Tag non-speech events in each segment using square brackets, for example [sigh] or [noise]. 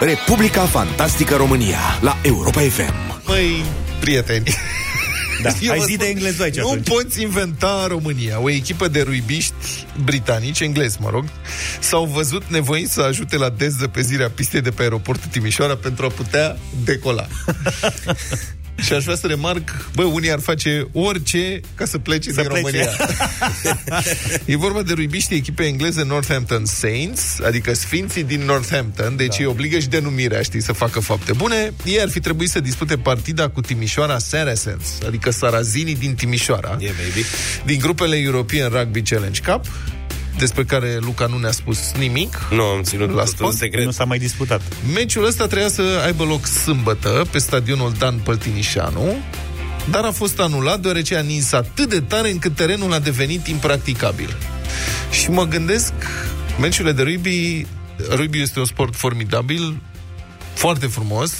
Republica Fantastică România la Europa FM. Măi, prieteni, Da, [laughs] Eu hai vă zi spun, de engleză aici Nu atunci. poți inventa România. O echipă de ruibiști britanici, englezi, mă rog, s-au văzut nevoiți să ajute la dezăpezirea pistei de pe aeroportul Timișoara pentru a putea decola. [laughs] Și aș vrea să remarc, bă, unii ar face orice ca să plece Să din plece. România. [laughs] e vorba de ruibiștii echipei engleze Northampton Saints, adică Sfinții din Northampton, deci da. îi obligă și denumirea, știi, să facă fapte bune. Ei ar fi trebuit să dispute partida cu Timișoara Saracens, adică Sarazinii din Timișoara, Yeah, baby. din grupele European Rugby Challenge Cup, despre care Luca nu ne-a spus nimic. Nu, am ținut La totul sport? în secret. Nu s-a mai disputat. Meciul ăsta trebuia să aibă loc sâmbătă pe stadionul Dan Păltinișanu, dar a fost anulat deoarece a nins atât de tare încât terenul a devenit impracticabil. Și mă gândesc, meciurile de rugby, rugby este un sport formidabil, foarte frumos,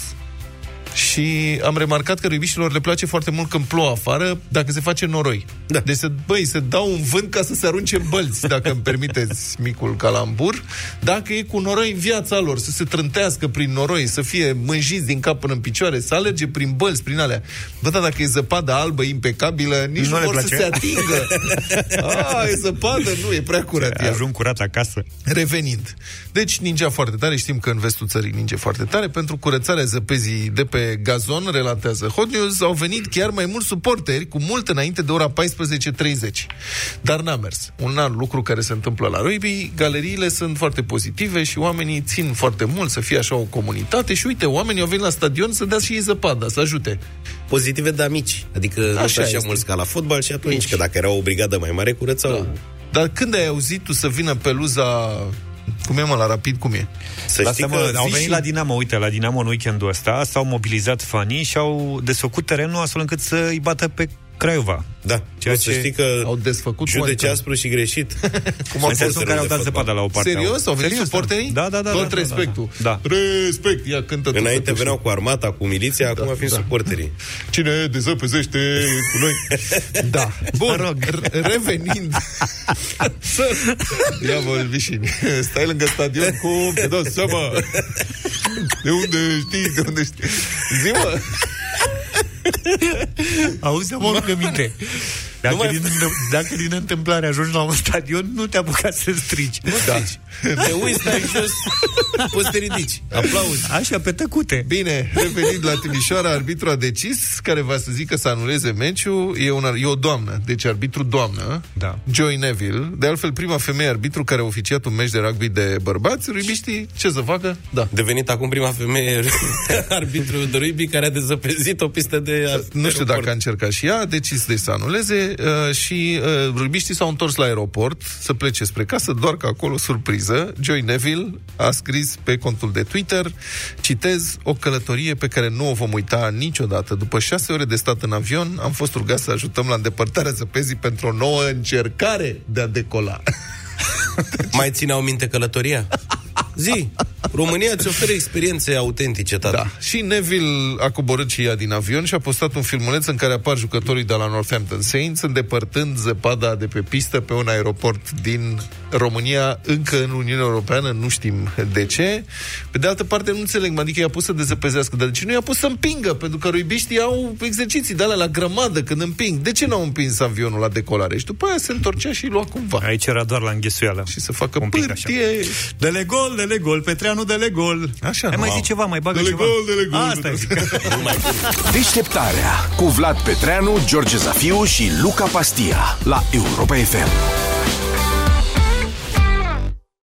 și am remarcat că rugbiștilor le place foarte mult când plouă afară, dacă se face noroi. Da. Deci, se, băi, se dau un vânt ca să se arunce bălți, dacă îmi permiteți [laughs] micul calambur, dacă e cu noroi în viața lor, să se trântească prin noroi, să fie mânjiți din cap până în picioare, să alerge prin bălți, prin alea. Bă, da, dacă e zăpadă albă, impecabilă, nici nu, Nu le vor să place. se atingă. A, [laughs] e zăpadă? Nu, e prea curat. ea. Ajung curat acasă. Revenind. Deci ningea foarte tare, știm că în vestul țării ninge foarte tare. Pentru curățarea zăpezii de pe gazon, relatează Hot News, au venit chiar mai mulți suporteri, cu mult înainte de ora 14.30. Dar n-a mers. Un alt lucru care se întâmplă la rugby, galeriile sunt foarte pozitive și oamenii țin foarte mult să fie așa o comunitate și uite, oamenii au venit la stadion să dea și ei zăpada, să ajute. Pozitive, dar mici. Adică nu Așa așa, așa este. mulți ca la fotbal și atunci, că dacă era o brigadă mai mare, curățau. Da. Dar când ai auzit tu să vină peluza... Cum e, mă, la rapid, cum e? Să știi Lasă-mă, că au vii venit și- la Dinamo, uite, la Dinamo în weekendul ăsta, s-au mobilizat fanii și au desfăcut terenul astfel încât să îi bată pe Craiova. Da, Ceea o să ce știi că Au desfăcut judece cum adică? aspru și greșit. [laughs] Cum a În sensul fost în care au dat de zăpada la o parte. Serios? Au venit Serios, suporterii? Da, da, da. Tot da, da, respectul. Da. da. Respect. Ia cântă tu, Înainte că tu veneau știi. cu armata, cu miliția, acum fiind suporterii. Cine dezăpezește cu noi? [laughs] Da. Bun, rog. r- revenind. Să- Ia vă vișini. Stai lângă stadion cu... Te dau seama. [laughs] De unde știi? De unde știi? Zi-mă. Auzi, am o minte. Dacă, mai- din, [laughs] dacă din întâmplare ajungi la un stadion, nu te apuca să strici. Da. Te uiți, stai jos, poți să te ridici. Aplauzi. Așa, pe tăcute. Bine, revenind la Timișoara, arbitru a decis, care va să zică să anuleze meciul, e, un, e o doamnă, deci arbitru doamnă, Da. Joy Neville, de altfel prima femeie arbitru care a oficiat un meci de rugby de bărbați, rubiștii, ce să facă? Da. Devenit acum prima femeie [laughs] arbitru de rugby care a dezăpezit o pistă de Nu știu dacă a încercat și ea, a decis de să anuleze uh, și uh, rubiștii s-au întors la aeroport să plece spre casă, doar că acolo, surpriză, Joy Neville a scris pe contul de Twitter, citez, o călătorie pe care nu o vom uita niciodată. După șase ore de stat în avion, am fost rugat să ajutăm la îndepărtarea zăpezii pentru o nouă încercare de a decola. Mai țineau minte călătoria? [laughs] Zi, România îți oferă experiențe autentice, tată. Da. Și Neville a coborât și ea din avion și a postat un filmuleț în care apar jucătorii de la Northampton Saints îndepărtând zăpada de pe pistă pe un aeroport din România, încă în Uniunea Europeană, nu știm de ce. Pe de altă parte, nu înțeleg, adică i-a pus să dezăpezească, dar de ce nu i-a pus să împingă? Pentru că ruibiștii au exerciții de alea la grămadă când împing. De ce n-au împins avionul la decolare? Și după aia se întorcea și îi lua cumva. Aici era doar la înghesuială. Și să facă Un pic așa. pârtie. Dele gol, dele gol, Petreanu, dele gol. Așa, Hai mai nu? zi ceva, mai bagă Dele ceva. gol, dele gol. Asta e. [laughs] Deșteptarea cu Vlad Petreanu, George Zafiu și Luca Pastia la Europa FM.